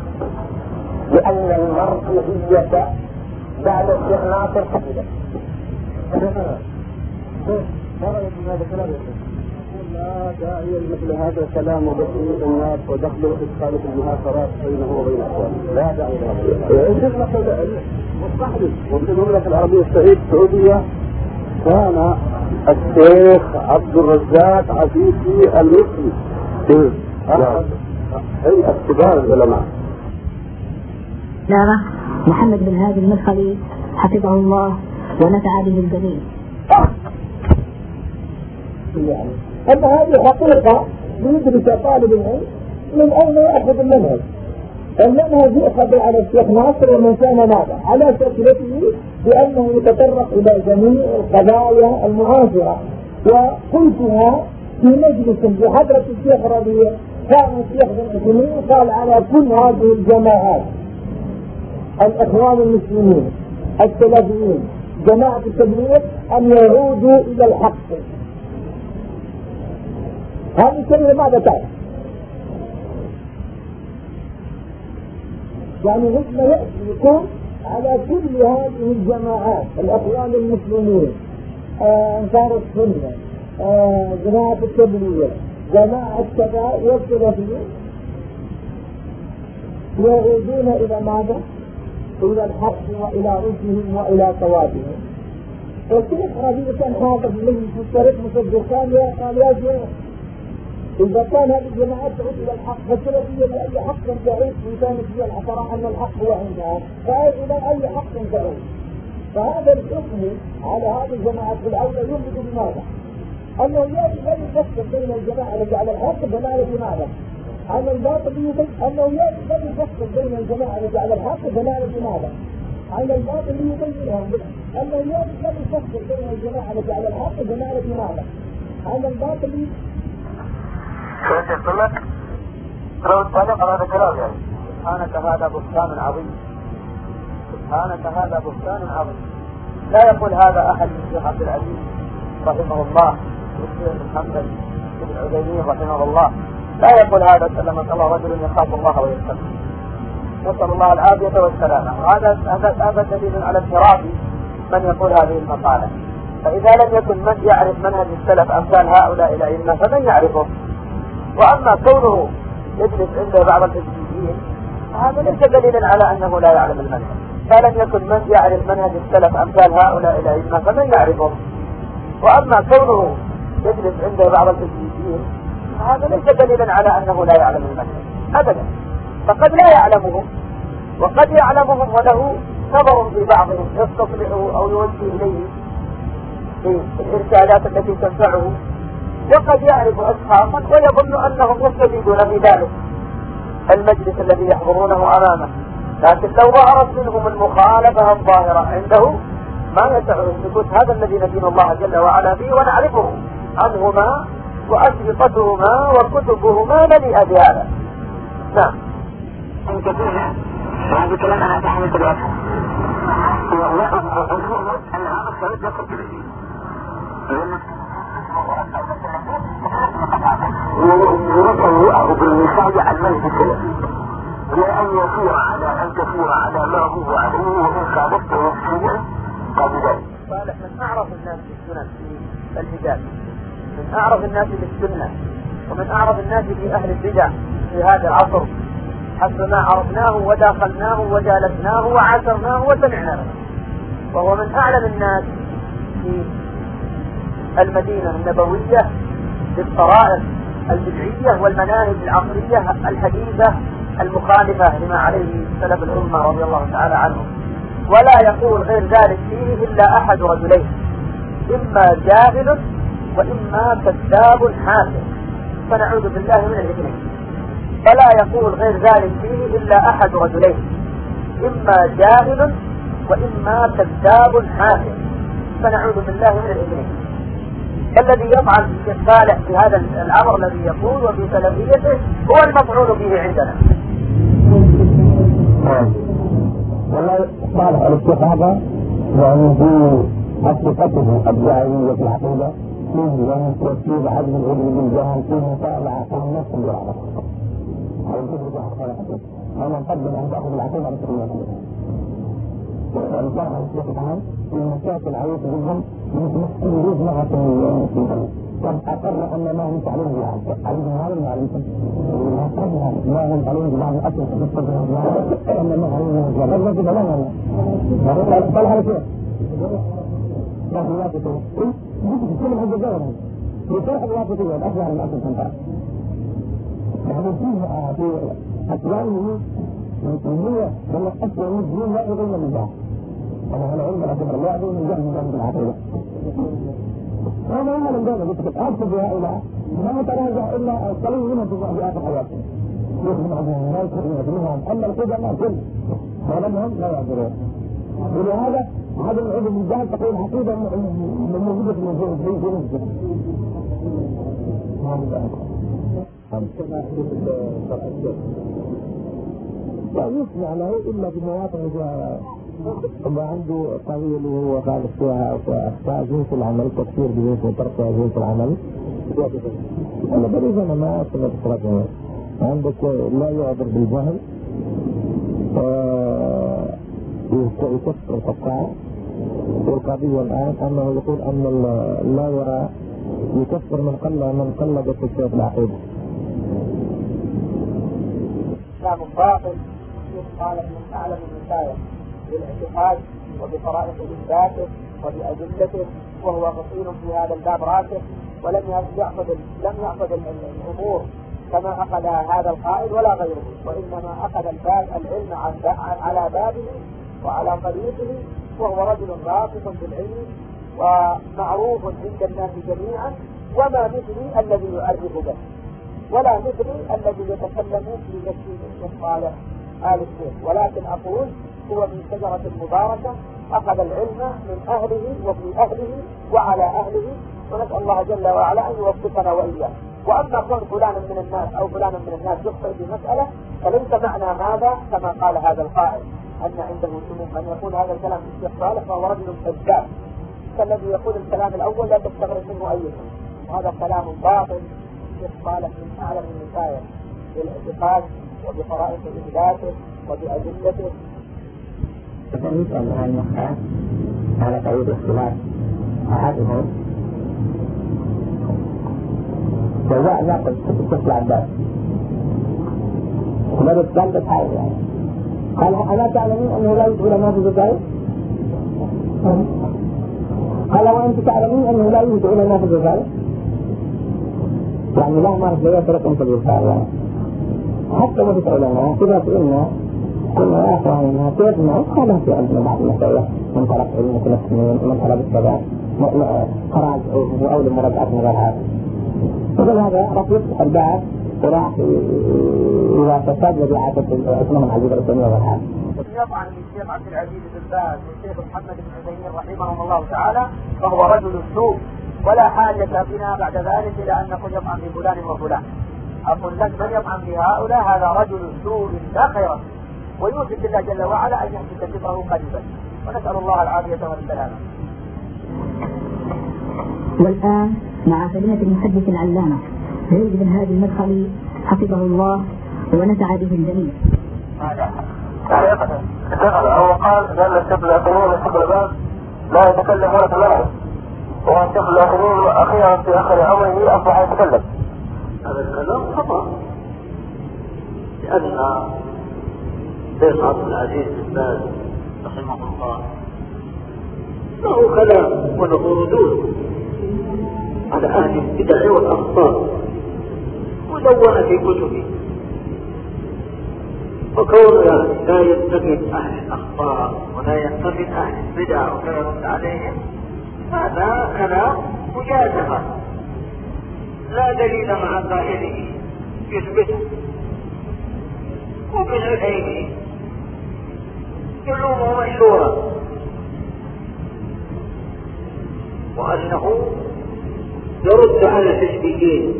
لأن المرجعية بعد الشيخ ناصر فقدت لا داعي لمثل هذا الكلام وبسيط الناس ودخل وادخال في المهاترات بينه وبين اخوانه لا. داعي لهذا وفي المملكه العربيه السعوديه كان الشيخ عبد الرزاق عفيفي المصري هيئه كبار العلماء محمد بن هادي المدخلي حفظه الله. ونفع به الجميع أما هذه حقيقة يدرك طالب العلم من أين يأخذ المنهج؟ المنهج يؤخذ على الشيخ ناصر ومن كان ماذا؟ على شكلته بأنه يتطرق إلى جميع القضايا المعاصرة. وقلتها في مجلس بحضرة الشيخ ربيع كان الشيخ بن عثيمين قال على كل هذه الجماعات الإخوان المسلمين السلفيين جماعة التبليغ أن يعودوا إلى الحق هذه الكلمة ماذا تعني؟ يعني يأتي يكون على كل هذه الجماعات الأخوان المسلمين آه، أنصار السنة آه، جماعة التبليغ جماعة كذا والسلفيين يعودون إلى ماذا؟ إلى الحق وإلى رشدهم وإلى صوابهم والشيخ ربيع كان حاضر من في الطريق مصدقان قال يا شيخ إذا كان هذه الجماعات تعود إلى الحق فالسلفية لأي حق تعود إن كانت هي صراحة أن الحق هو عندها فإلى أي حق تعود فهذا الحكم على هذه الجماعات في الأولى يملك بماذا؟ أنه لا يفصل بين الجماعة التي على الحق دلالة ماذا؟ أن الباطل يبين أنه لا يفصل بين الجماعة التي على الحق دلالة ماذا؟ أن الباطل يبينهم أنه لا يفصل بين الجماعة التي على الحق دلالة ماذا؟ أن الباطل فانت يقول لك؟ لو تعلق على هذا الكلام يعني. سبحانك هذا بهتان عظيم. سبحانك هذا بهتان عظيم. لا يقول هذا أحد من الشيخ عبد العزيز رحمه الله والشيخ محمد بن عثيمين رحمه الله. لا يقول هذا سلمك الله رجل يخاف الله ويتقى نسأل الله العافية والسلامة. وهذا هذا هذا دليل على انحراف من يقول هذه المقالة. فإذا لم يكن من يعرف منهج السلف أمثال هؤلاء الأئمة فمن يعرفه؟ وأما كونه يجلس عنده بعض الحزبيين هذا ليس دليلا على أنه لا يعلم المنهج. فلم يكن من يعرف منهج السلف أمثال هؤلاء الأئمة فمن يعرفه؟ وأما كونه يجلس عنده بعض الحزبيين هذا ليس دليلا على أنه لا يعلم المنهج. ابدا. فقد لا يعلمه وقد يعلمهم وله نظر في بعضهم يستطلعه أو يوجه إليه في الإرسالات التي تنفعه وقد يعرف أصحابا ويظن أنهم يستفيدون في ذلك. المجلس الذي يحضرونه أمامه. لكن لو ظهرت منهم المخالفة الظاهرة عنده ما يسعه السكوت هذا الذي ندين الله جل وعلا به ونعرفه عنهما وأسبقتهما وكتبهما مليئة بهذا نعم أن تكون هذه كلام على تحمل الوجه أن هذا الشريط يصل ونسأل يأخذ المثال عن السلف لأن يسير على أن تسير على ما هو عليه وإن خالفته شيئا قبل صالح من أعرف الناس بالسنن في الحجاز من أعرف الناس بالسنة ومن أعرف الناس في أهل البدع في هذا العصر. حسب ما عرفناه وداخلناه وجالسناه وعاشرناه وسمعنا له وهو من أعلم الناس في المدينة النبوية بالطرائق البدعية والمناهج العصرية الحديثة المخالفة لما عليه سلف الأمة رضي الله تعالى عنهم ولا يقول غير ذلك فيه إلا أحد رجلين. إما جاهل وإما كذاب حاسد. فنعوذ بالله من الاثنين فلا يقول غير ذلك فيه إلا أحد رجلين. إما جاهل وإما كذاب حاسد. فنعوذ بالله من الاثنين الذي يطعن في الشيخ صالح في هذا الأمر الذي يقول وفي سلفيته هو المطعون فيه عندنا. والله صالح هذا يعني في حقيقته الدعوية في العقيدة فيه يعني ترتيب عدم العلم بالجهل فيه النفس بالعقل. هذا الفكرة أنا نقدم أن تأخذ العقيدة على سبيل المثال. ولكن الشيخ تعالى في مشاكل عويصة جدا يريد لغة في البلد أقر أن ما هم تعلمون بها علمهم هذا ما علمكم ما هم علمون ببعض الأصل في الصدر أن ما علمهم بها بل نجد لنا قال هذا شيء. لا في واسطة أنا أنا علم الأكبر لا بهؤلاء ما تراجع إلا قليل منهم في آخر حياتهم يخدم عندهم لا أما القدماء كل ولمهم لا يعذرون ولهذا هذا العلم من الجهل تقول عقيدة من موجودة في في في نفسه لا يسمع له إلا في مواطن ما عنده طويل وهو خالف فيها أخطاء جنس العمل تكثير بجنس وترك جنس العمل. أنا بريد أنا ما بصراحة عندك لا يعذر بالجهل. يكفر الفقاعة والقضية الآن أنه يقول أن لا يرى يكفر من قل من قلد في الشيخ العقيدة. إسلام باطل قال من أعلم النسايا بالاعتقاد وبفرائض إثباته وبأدلته وهو مصير في هذا الباب راسخ ولم يأخذ لم يأخذ الأمور كما أخذ هذا القائل ولا غيره وإنما أخذ الباب العلم على بابه وعلى طريقه وهو رجل راسخ بالعلم ومعروف عند الناس جميعا وما مثلي الذي يعرف به ولا مثلي الذي يتكلم في نفسه الصالح آل الشيخ. ولكن أقول هو من شجرة مباركة أخذ العلم من أهله وفي أهله وعلى أهله ونسأل الله جل وعلا أن يوفقنا وإياه وأما كون فلانا من الناس أو فلانا من الناس يخطئ في مسألة فليس معنى هذا كما قال هذا القائل. أن عنده سموم من يقول هذا الكلام الشيخ صالح فهو رجل كذاب. كالذي يقول الكلام الأول لا تستغرب منه أيضا. وهذا كلام باطل الشيخ صالح من أعلم النسايا بالاعتقاد وبفرائض إثباته وبأدلته. يسأل عن المختار على طريق اختلاف أحدهم جزاء ناقل الطفل عباس وبدأت قال بتحاول يعني قال ألا تعلمين أنه لا علماء في الجزائر؟ قال وأنت تعلمين أنه لا علماء في الجزائر؟ يعني لا معرفة لا في الجزائر يعني حتى ما في علماء كذا تقولنا قلنا يا اخواننا ما هذا في عندنا بعض المسائل من طلب علم المسلمين من طلب الكذا خراج أو لمراجعة غير هذا هذا رفض الباب وراح إلى فساد وبيعة اسمهم عزيز الاسلاميه والحال. يطعن الشيخ عبد العزيز بن باز والشيخ محمد بن عثيمين رحمهم الله تعالى فهو رجل سوء ولا حاجة بنا بعد ذلك إلى أن نقول يطعن بفلان وفلان. أقول لك من يطعن بهؤلاء هذا رجل سوء لا خير ويوشك الله جل وعلا أن يمسك ذكره قريبا ونسأل الله العافية والسلامة والآن مع كلمة المحدث العلامة زيد بن هادي المدخلي حفظه الله ونفع به الجميع. هو قال لأن الشيخ الأثنين والشيخ الباب لا يتكلم ولا تلاعب والشيخ الأثنين أخيرا في آخر عمره أصبح يتكلم. هذا الكلام خطأ. لأن الشيخ عبد العزيز بن باز رحمه الله له كلام وله ردود على أهل البدع والاخطاء مدونة في كتبه. وكونه يعني لا ينتقد أهل الاخطاء ولا ينتقد أهل البدع يرد عليهم هذا كلام مجازفة. لا دليل مع قائله. يثبته ومن عينه علومه مشهورة وأنه يرد على التشبيهين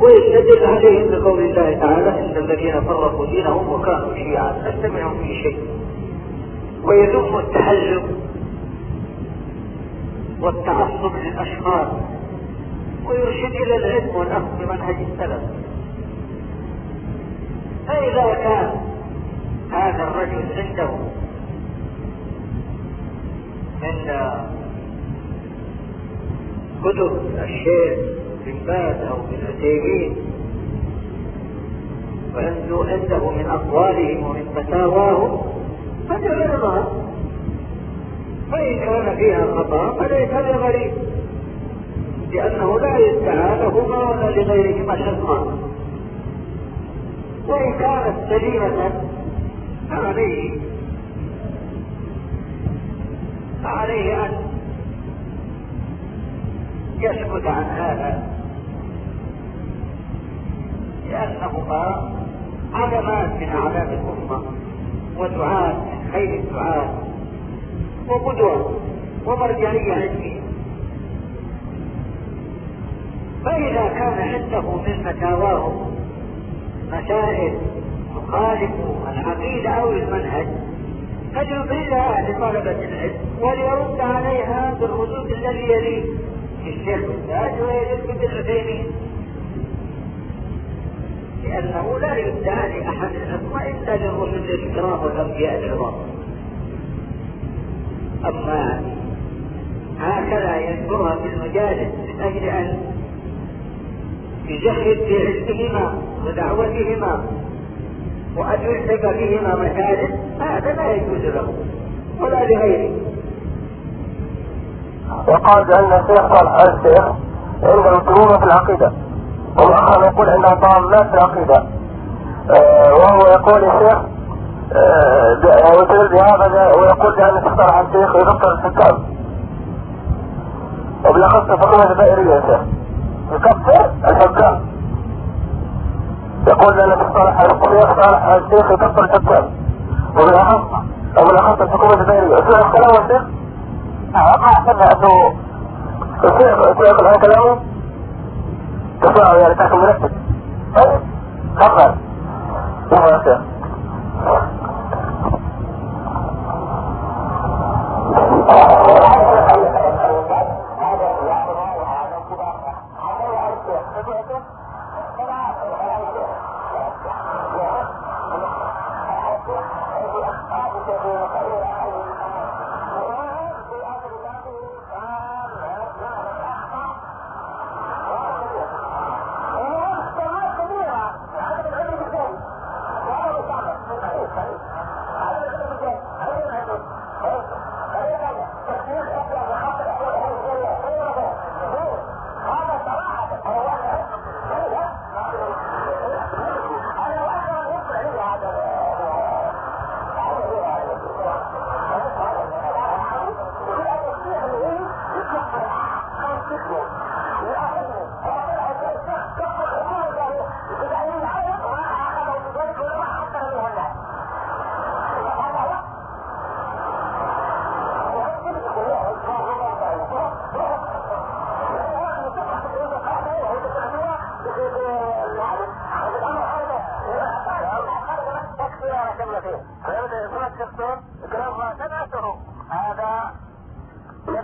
ويستدل عليهم بقول الله تعالى إن الذين فرقوا دينهم وكانوا شيعا لست في شيء. ويذم التحزب والتعصب للأشخاص ويرشد إلى العلم والأخذ بمنهج السلف. فإذا كان هذا الرجل عنده من كتب الشيخ بن باز أو بن عثيمين وعنده عنده من أقوالهم ومن فتاواهم فجعلها فإن كان فيها خطأ فليس بغريب. لأنه لا يدعى لهما ولا لغيرهما شرطان وإن كانت سليمة فعليه فعليه أن يسكت عن هذا. لأنهما علامات من أعلام الأمة ودعاة من خير الدعاة وقدوة ومرجعية علمية فإذا كان عنده من فتاواه مسائل تخالف العقيدة أو المنهج فليبرزها لطلبة العلم وليرد عليها بالردود الذي يليه. الشيخ الزاج ويرد بالعثيمين لأنه لا يدعى لأحد الأسماء إلا للرسل الكرام والأنبياء العظام. أما هكذا يذكرها في المجالس من أجل أن يجهز في علمهما ودعوتهما وأن يلحق بهما مكارم هذا لا يجوز له ولا لغيره. وقال بأن الشيخ صالح الشيخ عنده سمومة في العقيدة. والآخر يقول أنها طامات في العقيدة. آه وهو يقول الشيخ آه يدل بهذا ويقول بأن الشيخ الشيخ يكفر الحكام وبالأخص الحكومة الدائرية يا شيخ. يكفر الحكام. يقول لنا مصطلح الشيخ الشيخ يكفر الحكام وبالأخص وبالأخص الحكومة الدائرية شو الكلام يا شيخ؟ وقع سنة أنه الشيخ الآن كلامه تسمعه يعني تحت مرتب طيب تفضل يا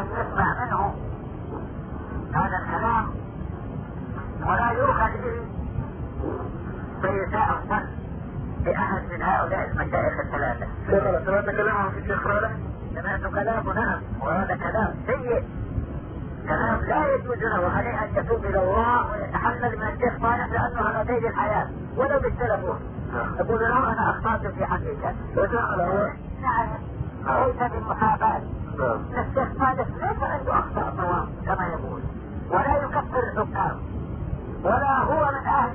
ان يسمع منه هذا الكلام ولا يؤخذ به فيساء الظن بأحد من هؤلاء المشايخ الثلاثة. شيخنا سمعت كلامهم في الشيخ صالح؟ سمعت كلامه نعم وهذا كلام سيء كلام لا يجوز له عليه ان يتوب إلى الله ويتحمل من الشيخ صالح لأنه على قيد الحياة ولو بالتلفون يقول له أنا اخطات في حقيقه نعم ليس بالمحاباه الشيخ صالح ليس عنده اخطاء صواب كما يقول ولا يكفر الحكام ولا هو من أهل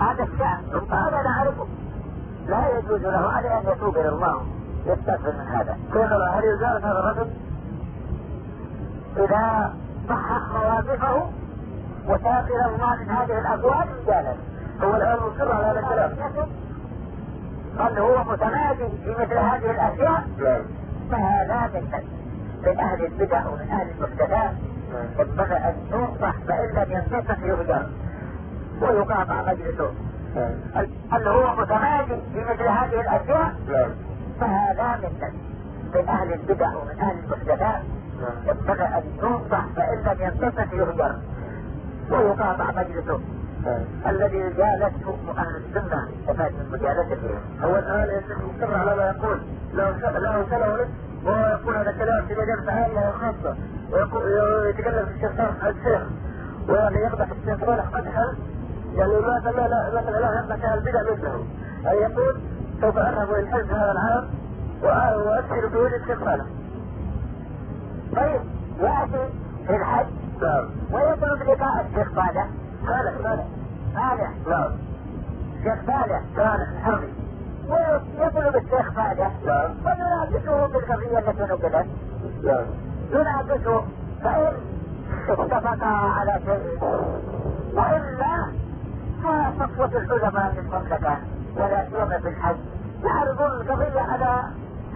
هذا الشأن. هذا نعرفه لا يجوز له عليه أن يتوب إلى الله يستغفر من هذا. شيخنا هل يزال هذا الرجل؟ إذا صحح مواقفه وتاب إلى الله من هذه الابواب جالس هو الآن مصر على هذا الكلام. قال هو متمادي في مثل هذه الأشياء؟ نعم فهذا من من أهل البدع ومن أهل المحدثات ينبغي ان ينصح فإن لم ينتصح يهجر. ويقاطع مجلسه نعم. قال هو متمادي في مثل هذه الأشياء. نعم. فهذا من من أهل البدع ومن أهل المحدثات ينبغي ان ينصح فإن لم ينتصح يهجر ويقاطع مجلسه الذي جالسه أهل السنة. استفاد من مجالسته هو الآن يا شيخ مصر على ما يقول. له سنه ونصف وهو يقول هذا الكلام في مجال عامه وخاصه ويقول يتكلم في الشيخ صالح الشيخ. ويعني يقدح الشيخ صالح قدحا يعني ما لا مثلا أهل البدع مثله. ان يقول سوف أذهب إلى الحج هذا العام وادخل في وجه الشيخ صالح طيب يأتي في الحج. نعم. ويطلب لقاء الشيخ صالح صالح صالح صالح نعم. الشيخ صالح صالح الحربي ويطلب الشيخ صالح نعم. ويناقشه بالقضية التي نقلت. نعم. يناقشه فإن اتفقا على شيء وإلا فصفوة العلماء في المملكه ولا سيما في الحج يعرضون القضية على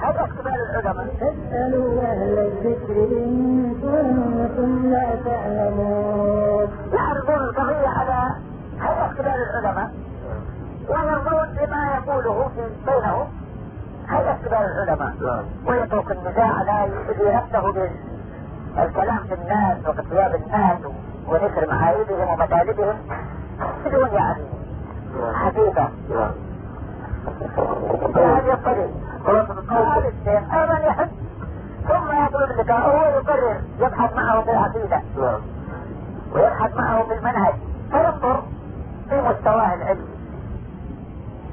هيئه كبار العلماء فاسألوا أهل الذكر إن كنتم لا تعلمون يعرضون القضية على هيئه كبار العلماء ويرضون بما يقوله في بينهم هيئه كبار العلماء نعم ويترك النزاع لا يؤذي نفسه بالكلام في الناس وبثياب الناس ونشر معايبهم ومطالبهم بدون يعني حقيقة نعم هذا الطريق هذا الشيخ أيضا يحب ثم يطلب لقاءه ويقرر يبحث معه في العقيدة نعم ويبحث معه في المنهج فينظر في مستواه العلمي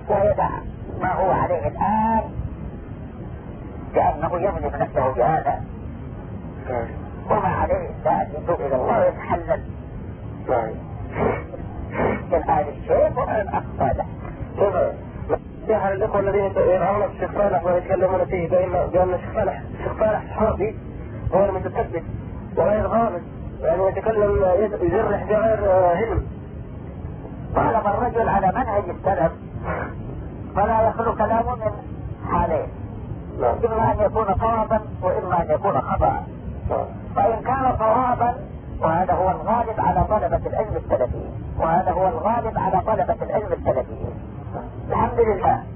ويدع ما هو عليه الآن لأنه يظلم نفسه بهذا وما عليه أن يتوب إلى الله ويتحلل من الاخوه الذين يرعون الشيخ صالح ويتكلمون فيه بان بان الشيخ صالح الشيخ صالح حربي هو المتثبت وغير غامض يعني يتكلم يجرح بغير علم طالما الرجل على منهج السلف فلا يخلو كلامه من حالين إما أن يكون صوابا وإما أن يكون خطأ. فإن كان صوابا وهذا هو الغالب على طلبة العلم السلفيين. وهذا هو الغالب على طلبة العلم السلفيين. الحمد لله.